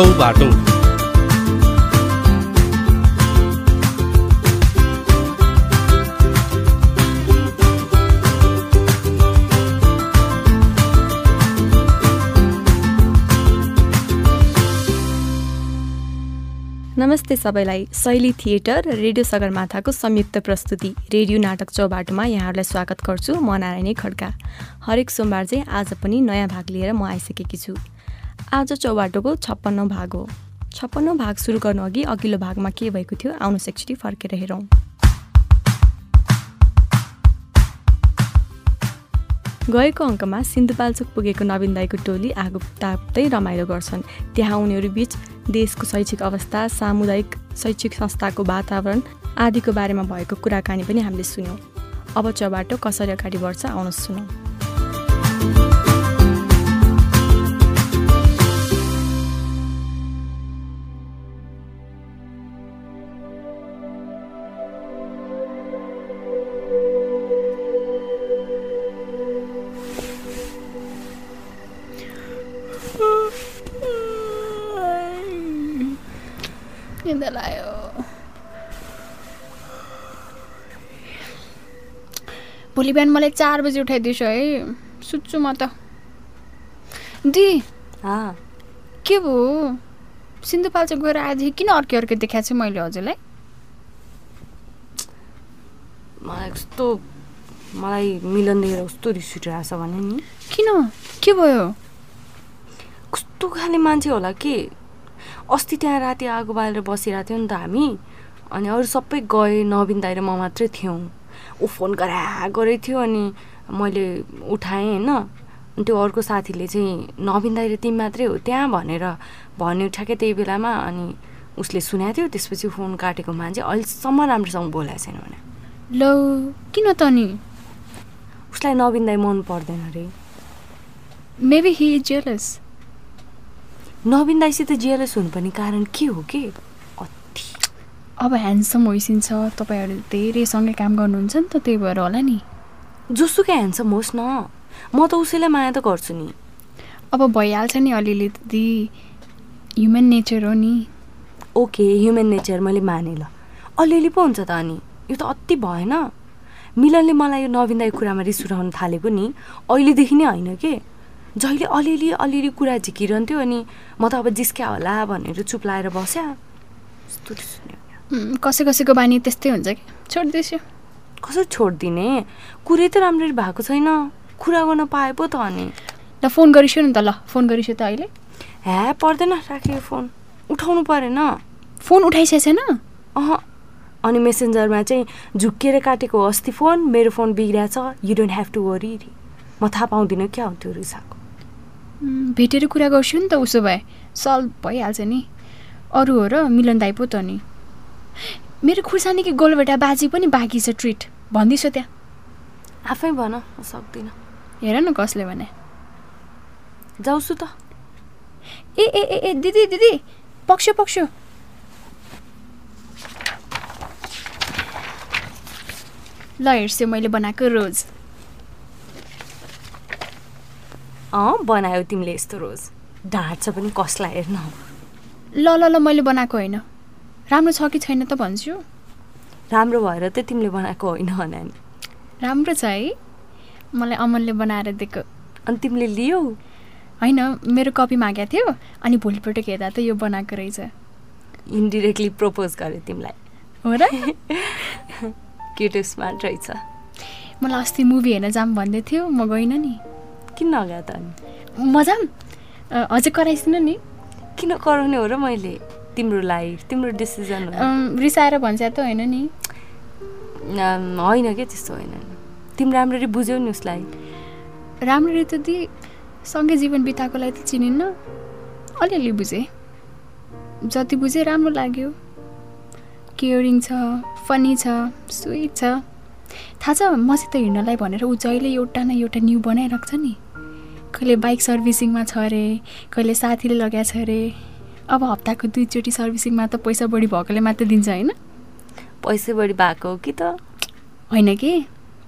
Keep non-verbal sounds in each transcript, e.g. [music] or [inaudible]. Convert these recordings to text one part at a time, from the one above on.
चौबाटो नमस्ते सबैलाई। शैली थिएटर रेडियो सगरमाथाको संयुक्त प्रस्तुति रेडियो नाटक चौबाटोमा यहाँहरूलाई स्वागत गर्छु। म नारायणी खड्का। हरेक सोमबार चाहिँ आज पनि नयाँ भाग लिएर म आइसकेकी छु। आज चौबाटोको छप्पन्नौ भाग हो। छप्पन्नौ भाग सुरु गर्नु अघि अघिल्लो भागमा के भएको थियो आउनु एकचोटि फर्केर हेरौँ। गएको अङ्कमा सिन्धुपाल्चोक पुगेको नवीन दाईको टोली आगो ताप्दै रमाइलो गर्छन्। त्यहाँ उनीहरू बिच देशको शैक्षिक अवस्था सामुदायिक शैक्षिक संस्थाको वातावरण आदिको बारेमा भएको कुराकानी पनि हामीले सुन्यौँ। अब चबाटो कसरी अगाडि बढ्छ आउनुहोस् सुनौँ। निन्दा लाग्यो भोलि बिहान मलाई चार बजी उठाइदिएछ है। सुत्छु म त। दि के भयो सिन्धुपाल्चोक गएर आएदेखि किन अर्कै अर्कै देखाएको छु मैले हजुरलाई? मलाई कस्तो मलाई मिलन देखेर कस्तो रिस उठिरहेको छ भने नि। किन? के भयो? कस्तो खाले मान्छे होला के? अस्ति त्यहाँ राति आगो बालेर बसिरहेको थियो नि त हामी। अनि अरू सबै गए नवीन दाइ र म मात्रै थियौँ। ऊ फोन गरा गरेको थियो अनि मैले उठाएँ होइन। अनि त्यो अर्को साथीले चाहिँ नवीन दाइ र तिमी मात्रै हो त्यहाँ भनेर भन्यो ठ्याक्कै त्यही बेलामा। अनि उसले सुनेको थियो त्यसपछि फोन काटेको मान्छे अहिलेसम्म राम्रोसँग बोलाएको छैन भने। लौ किन त नि? उसलाई नवीन दाई मन पर्दैन अरे maybe he is jealous Naveen दाईसित jealous हुनुपर्ने कारण के हो के? अति। अब ह्यान्डसम होइसिन्छ तपाईँहरू धेरै सँगै काम गर्नुहुन्छ नि त त्यही भएर होला नि। जोसुकै ह्यान्डसम होस् न। म त उसैलाई माया त गर्छु नि। अब भइहाल्छ नि अलिअलि दि। ह्युमन नेचर हो नि। ओके ह्युमन नेचर मैले माने ल। अलिअलि पो हुन्छ त अनि। यो त अति भएन। मिलनले मलाई यो नवीन दाई कुरामा रिस उठाउनु थालेको नि अहिलेदेखि नै होइन के? जहिले अलिअलि अलिअलि कुरा झिकिरहन्थ्यो अनि म त अब जिस्क्या होला भनेर चुप लाएर बस्या। कसै कसैको बानी त्यस्तै हुन्छ कि? छोडिदिएछु कसरी छोडिदिने? कुरै त राम्ररी भएको छैन। कुरा गर्न पाए पो त अनि। ल फोन गरिसु नि त ल। फोन गरिसु त अहिले। ह्या पर्दैन। राख्यो फोन। उठाउनु परेन। फोन उठाइसकेको छैन? अह। अनि मेसेन्जरमा चाहिँ झुक्किएर काटेको अस्ति फोन मेरो फोन बिग्रिएको छ। You don't have to worry म थाहा पाउँदिनँ क्या हो त्यो रिसाको। भेटेर कुरा गर्छु नि त उसो भए। सल्भ भइहाल्छ नि। अरू हो र मिलन दाई पो त नि। मेरो खुर्सानीकी गोलबेटा बाजी पनि बाँकी छ ट्रिट। भन्दैछु त्यहाँ। आफै भन सक्दिनँ। हेर न कसले भने। जाउँछु त। ए ए ए ए दिदी दिदी! पक्ष पक्ष ल हेर्छु मैले बनाएको रोज। अँ बनायो तिमीले यस्तो रोज। ढाँट्छ पनि कसलाई हेर्न? ल ल ल मैले बनाएको होइन। राम्रो छ कि छैन त भन्छु। राम्रो भएर त तिमीले बनाएको होइन भने नि। राम्रो छ है। मलाई अमनले बनाएर दिएको। अनि तिमीले लियौ। होइन मेरो कपी मागेको थियो अनि भोलिपल्ट हेर्दा त यो बनाएको रहेछ। इन्डिरेक्टली प्रपोज गर्यो तिमीलाई। हो र? [laughs] क्युट स्मार्ट रहेछ। मलाई अस्ति मुभी हेर्न जाऊँ भन्दै थियो म गइनँ नि। किन नगयो त अनि? म जाऊँ अ, अझै कराइसिनु नि। किन कराउने हो र मैले? तिम्रो लाइफ तिम्रो डिसिजन हो। रिसाएर भन्छ त होइन नि। होइन क्या त्यस्तो होइन? तिमी राम्ररी बुझ्यौ नि उसलाई। राम्ररी त दि सँगै जीवन बिताएकोलाई त चिनिन्न। अलिअलि बुझेँ। जति बुझेँ राम्रो लाग्यो। केयरिङ छ फनी छ स्विट छ। थाहा छ मसित हिँड्नलाई भनेर ऊ जहिले एउटा न एउटा न्यू बनाइरहेको छ नि। कहिले बाइक सर्भिसिङमा छ अरे कहिले साथीले लगाएको छ अरे। अब हप्ताको दुईचोटि सर्भिसिङमा त पैसा बढी भएकोले मात्र दिन्छ होइन? पैसा बढी भएको हो कि त? होइन कि?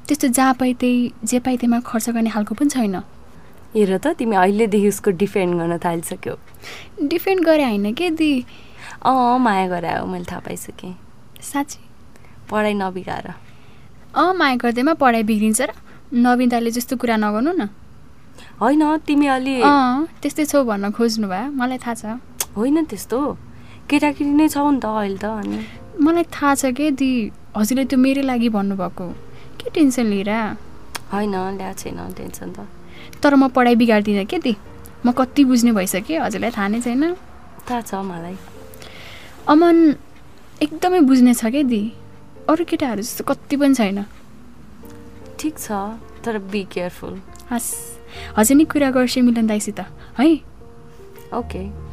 त्यस्तो जहाँ पाए त्यही जे पाए त्यहीमा खर्च गर्ने खालको पनि छैन। हेर त तिमी अहिलेदेखि उसको डिफेन्ड गर्न थालिसक्यौ। डिफेन्ड गरे होइन के दि? अँ माया गरायो मैले थाहा पाइसकेँ। साँच्ची? पढाइ नबिगाएर अँ माया गर्दैमा पढाइ बिग्रिन्छ र। नवीनताले जस्तो कुरा नगर्नु न। होइन तिमी अलि त्यस्तै छौ भन्न खोज्नु भयो। मलाई थाहा छ। होइन त्यस्तो। केटाकेटी नै छौ नि त अहिले त अनि मलाई थाहा छ के दि हजुरले त्यो मेरै लागि भन्नुभएको। के टेन्सन लिएर? होइन ल्या छैन टेन्सन त। तर म पढाइ बिगार्दिनँ के दि? म कति बुझ्ने भइसकेँ हजुरलाई थाहा नै छैन। थाहा छ मलाई। अमन एकदमै बुझ्ने छ क्या दि? अरू केटाहरू जस्तो कति पनि छैन। ठिक छ तर बी केयरफुल हस्। हजुर नि कुरा गर्छु मिलन दाइसित है? ओके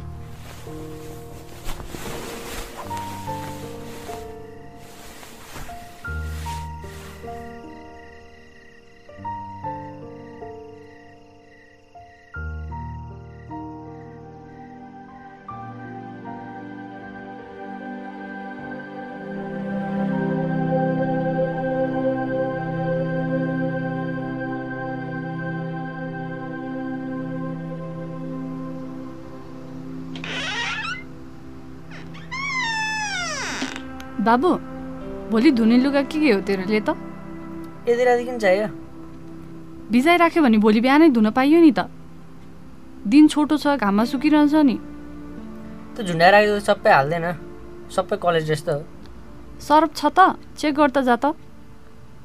बाबु भोलि धुने लुगा के के हो तेरोले त यति रातिकन चाहियो भिजाइराख्यो भने भोलि बिहानै धुन पाइयो नि त दिन छोटो छ घाममा सुकिरहन्छ नि त्यो झुन्डाएर राखेको त सबै हाल्दैन सबै कलेज ड्रेस त हो सरप छ त चेक गर त जा त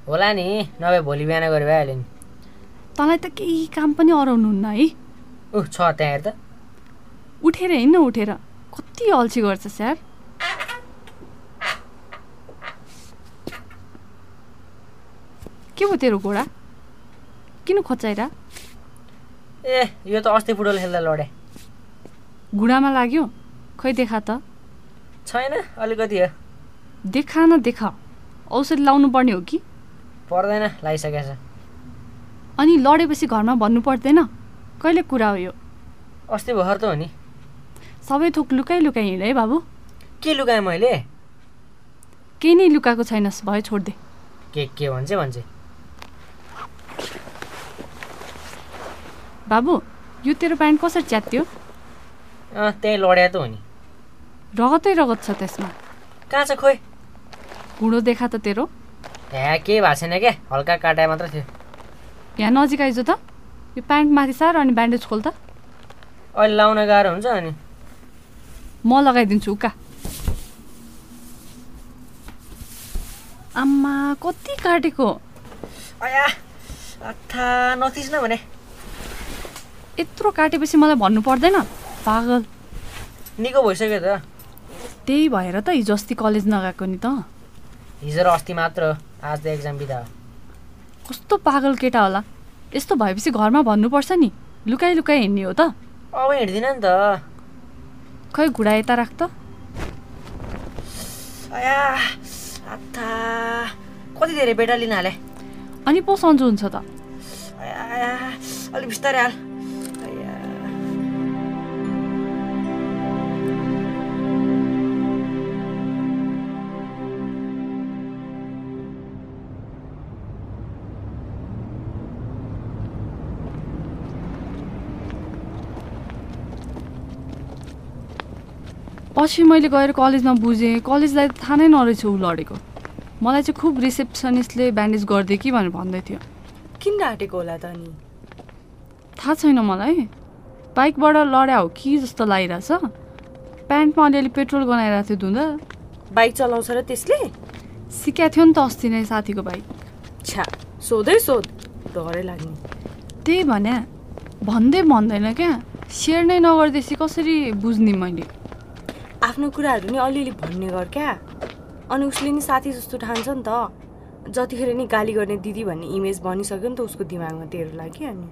होला नि नभए भोलि बिहान गरे भइहाल्यो नि तँलाई त केही काम पनि अराउनुहुन्न है ऊ छ त्यहाँ हेर त उठेर हिँड्न उठेर कति अल्छी गर्छ स्यार के भयो तेरो घोडा? किन खोचाइरा ए यो त अस्ति फुटबल खेल्दा लडे। घुँडामा लाग्यो? खै देखा त। छैन अलिकति हो। देखा न देखा। औषधि लाउनु पर्ने हो कि? पर्दैन लगाइसकेछ अनि लडेपछि घरमा भन्नु पर्दैन? कहिले कुरा हो यो? अस्ति भर्खर त हो नि। सबै थोक लुकाइ लुकाइ हिँड है बाबु। के लुकाएँ मैले? केही नै लुकाएको छैनस् भयो छोडिदे के के भन्छ भन्छ। बाबु यो तेरो प्यान्ट कसरी च्यात्यो? त्यहीँ लड्या त हो नि। रगतै रगत छ त्यसमा। कहाँ छ खोइ? घुँडो देखा त तेरो। यहाँ केही भएको छैन क्या? हल्का काटाए मात्र थियो। यहाँ नजिक आइज त। यो प्यान्ट माथि सार अनि ब्यान्डेज खोल त। अहिले लाउन गाह्रो हुन्छ अनि। म लगाइदिन्छु उका। आम्मा कति काटेको? अया अथा नथिच्न भने। यत्रो काटेपछि मलाई भन्नु पर्दैन। पागल। निको भइसक्यो त। त्यही भएर त हिजो अस्ति कलेज नगएको नि त। हिजो र अस्ति मात्र। आज त एक्जाम बिदा। हो कस्तो पागल केटा होला। यस्तो भएपछि घरमा भन्नुपर्छ नि। लुकाइ लुकाइ हिँड्ने हो त। अब हिँड्दिनँ नि त। खै घुँडा यता राख त। कति धेरै बेटा लिन हाले? अनि पो सन्चो हुन्छ त। अलिक बिस्तारै हाल। पछि मैले गएर कलेजमा बुझेँ। कलेजलाई थाहा नै नरहेछ ऊ लडेको। मलाई चाहिँ खुब रिसेप्सनिस्टले ब्यान्डेज गरिदियो कि भनेर भन्दै थियो। किन काटेको होला त अनि? थाहा छैन मलाई। बाइकबाट लड्या हो कि जस्तो लागिरहेछ। प्यान्टमा अलिअलि पेट्रोल गनाइरहेको थियो धुँदा। बाइक चलाउँछ र त्यसले? सिकाएको थियो नि त अस्ति नै साथीको बाइक। छ्या सोधै सोध। डरै लाग्ने। त्यही भन्या भन्दै भन्दैन क्या। सेयर नै नगरिदिएपछि कसरी बुझ्ने मैले? आफ्नो कुराहरू नि अलिअलि भन्ने गर क्या। अनि उसले नि साथी जस्तो ठान्छ नि त। जतिखेर नि गाली गर्ने दिदी भन्ने इमेज बनिसक्यो नि त उसको दिमागमा तेरो लागि अनि।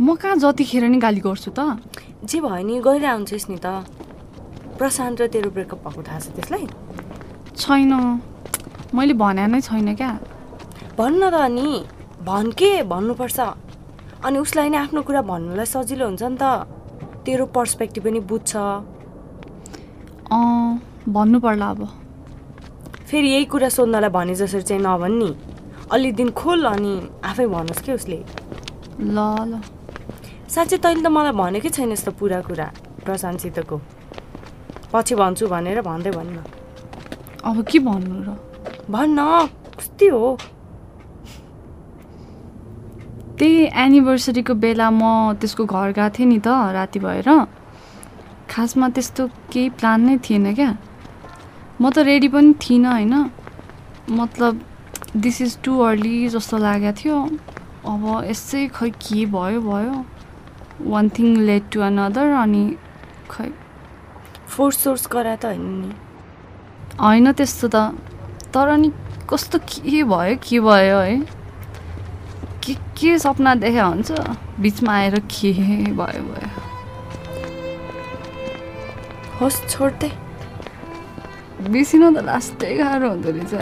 म कहाँ जतिखेर नि गाली गर्छु त? जे भयो नि गइरह हुन्छस् नि त। प्रशान्त र तेरो ब्रेकअप भएको थाहा छ त्यसलाई? छैन। मैले भने नै छैन क्या। भन्न त अनि। भन् के? भन्नुपर्छ। अनि उसलाई नै आफ्नो कुरा भन्नुलाई सजिलो हुन्छ नि त। तेरो पर्सपेक्टिभ पनि बुझ्छ। अँ भन्नु पर्ला अब। फेरि यही कुरा सोध्नलाई भने जसरी चाहिँ नभन् नि। अलि दिन खोल अनि आफै भनोस् कि उसले? ल ल। साँच्चै तैँले त मलाई भनेकै छैनस् त पुरा कुरा प्रशान्तसितको। पछि भन्छु भनेर भन्दै भन्न अब के भन्नु र? भन्न कस्तै हो? त्यही एनिभर्सरीको बेला म त्यसको घर गएको थिएँ नि त राति भएर। खासमा त्यस्तो केही प्लान नै थिएन क्या। म त रेडी पनि थिइनँ होइन। मतलब दिस इज टु अर्ली जस्तो लागेको थियो। अब यसै खै के भयो भयो। One thing led to another अनि खै। फोर्स सोर्स गरा त होइन नि। होइन त्यस्तो त। तर नि कस्तो के भयो के भयो है? के के सपना देखा हुन्छ बिचमा आएर के भयो भयो। होस् छोड्दै बिर्सिन त लास्टै गाह्रो हुँदो रहेछ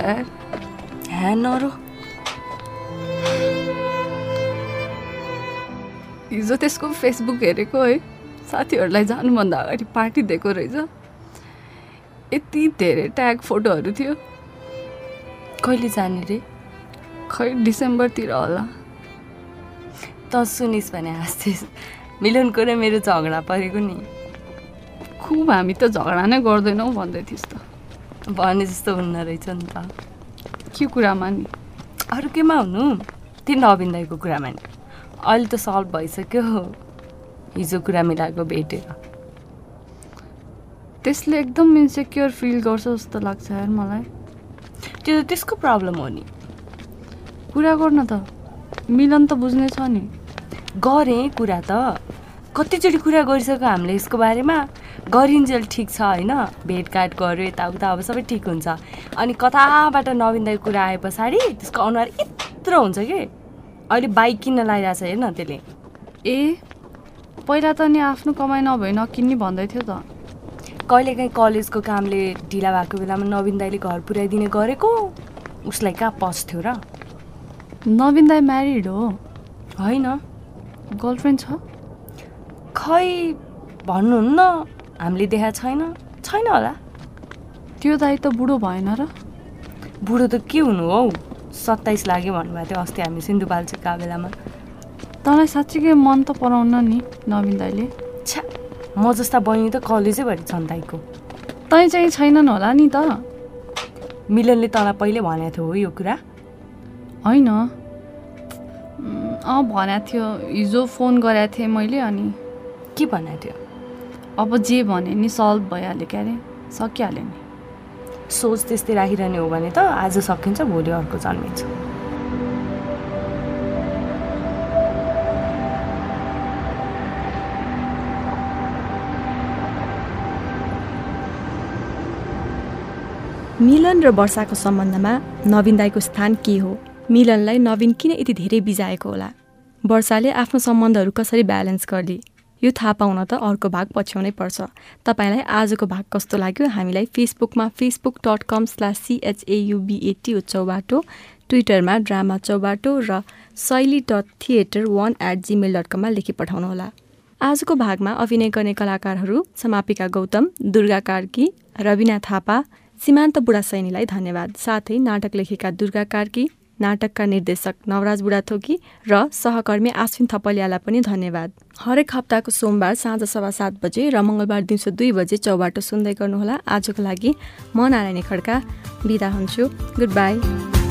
ह्या नरो हिजो त्यसको फेसबुक हेरेको है साथीहरूलाई जानुभन्दा अगाडि पार्टी दिएको रहेछ यति धेरै ट्याग फोटोहरू थियो कहिले जाने रे खै डिसेम्बरतिर होला त सुनिस् भने हाँस्थिस् मिलनको र मेरो झगडा परेको नि खुब हामी त झगडा नै गर्दैनौँ भन्दै थिइस् त। भने जस्तो हुन्न रहेछ नि त। के कुरामा नि अरू केमा हुनु? त्यो नवीन दाईको कुरामा नि अहिले त सल्भ भइसक्यो। हिजो कुरा मिलाएको भेटेर। त्यसले एकदम इन्सेक्योर फिल गर्छ जस्तो लाग्छ यार मलाई। त्यो त त्यसको प्रब्लम हो नि। कुरा गर्न त। मिलन त बुझ्ने छ नि। गरेँ कुरा त। कतिचोटि कुरा गरिसक्यो हामीले यसको बारेमा। गरिन्जेल ठिक छ होइन? भेटघाट गऱ्यो यताउता अब सबै ठिक हुन्छ। अनि कताबाट नवीन कुरा आए पछाडि त्यसको अनुहार यत्रो हुन्छ कि? अहिले बाइक किन्न लगाइरहेको छ हेर्न त्यसले। ए पहिला त नि आफ्नो कमाइ नभए नकिन्ने भन्दै थियो त। कहिलेकाहीँ कलेजको कामले ढिला भएको बेलामा नवीन दाईले घर पुर्याइदिने गरेको? उसलाई कहाँ पस्थ्यो र? नवीन दाई म्यारिड हो। होइन। गर्लफ्रेन्ड छ। खै भन्नुहुन्न। हामीले देखाएको छैन? छैन होला। त्यो दाई त बुढो भएन र। बुढो त के हुनु हौ? सत्ताइस लाग्यो भन्नुभएको थियो अस्ति हामी सिन्धुपाल्चोकका बेलामा। तँलाई साँच्चीकै मन त पराउन नि नवीन दाईले। छ्या म जस्ता बहिनी त कलेजैभरि छन् दाइको तै चाहिँ छैनन् होला नि त। मिलनले तँलाई पहिले भनेको थियो हो यो कुरा? होइन। अँ भनेको थियो हिजो फोन गरेको थिएँ मैले अनि। के भनेको थियो? अब जे भने नि सल्भ भइहाल्यो क्या अरे? सकिहाल्यो नि। सोच त्यस्तै राखिरहने हो भने त आज सकिन्छ भोलि अर्को जन्मिन्छ। मिलन र वर्षाको सम्बन्धमा नवीन दाईको स्थान के हो? मिलनलाई नवीन किन यति धेरै बिजाएको होला? वर्षाले आफ्नो सम्बन्धहरू कसरी ब्यालेन्स गर्ने यो थाहा पाउन त अर्को भाग पछ्याउनै पर्छ। तपाईँलाई आजको भाग कस्तो लाग्यो? हामीलाई फेसबुकमा Facebook dot com slash सिएचएयुबिएटी Chaubato ट्विटरमा ड्रामा चौबाटो र शैली dot theatre one at Gmail dot कममा लेखी पठाउनुहोला। आजको भागमा अभिनय गर्ने कलाकारहरू समापिका गौतम दुर्गा कार्की रविना थापा सीमान्त बुढा सैनीलाई धन्यवाद। साथै नाटक लेखेका दुर्गा कार्की नाटकका निर्देशक नवराज बुढाथोकी र सहकर्मी आश्विन थपलियालाई पनि धन्यवाद। हरेक हप्ताको सोमबार साँझ सभा सात बजे र मङ्गलबार दिउँसो दुई बजे चौबाटो सुन्दै गर्नुहोला। आजको लागि म नारायणी खड्का बिदा हुन्छु। Good by